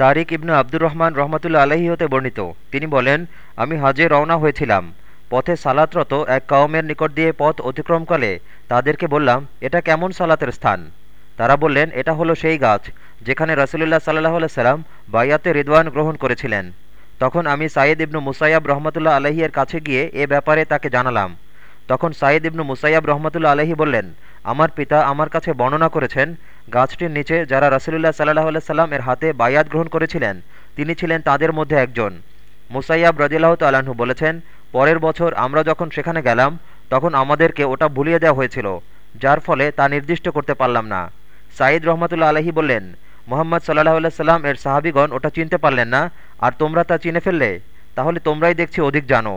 তারিক ইবনু আব্দুর রহমান রহমতুল্লা আলহী হতে বর্ণিত। তিনি বলেন, আমি হাজে রওনা হয়েছিলাম। পথে সালাতরত এক কাউমের নিকট দিয়ে পথ অতিক্রমকালে তাদেরকে বললাম, এটা কেমন সালাতের স্থান তারা বললেন, এটা হলো সেই গাছ যেখানে রসুলুল্লাহ সাল্লাহ সাল্লাম বাইয়াতে রিদওয়ান গ্রহণ করেছিলেন। তখন আমি সাইদ ইবনু মুসাইয়াব রহমতুল্লাহ আলহিয়ের কাছে গিয়ে এ ব্যাপারে তাকে জানালাম। তখন সাইদ ইবনু মুসাইয়াব রহমতুল্লা আলহি বললেন, আমার পিতা আমার কাছে বর্ণনা করেছেন, গাছটির নিচে যারা রসুলুল্লাহ সাল্লাহ সাল্লাম এর হাতে বায়াত গ্রহণ করেছিলেন, তিনি ছিলেন তাদের মধ্যে একজন। মুসাইয়াব রদিল্লাহ তাল্লাহ্ন বলেছেন, পরের বছর আমরা যখন সেখানে গেলাম, তখন আমাদেরকে ওটা ভুলিয়ে দেওয়া হয়েছিল, যার ফলে তা নির্দিষ্ট করতে পারলাম না। সাঈদ রহমতুল্লা আলহি বললেন, মোহাম্মদ সাল্লাহ সাল্লাম এর সাহাবিগণ ওটা চিনতে পারলেন না, আর তোমরা তা চিনে ফেললে? তাহলে তোমরাই দেখছি অধিক জানো।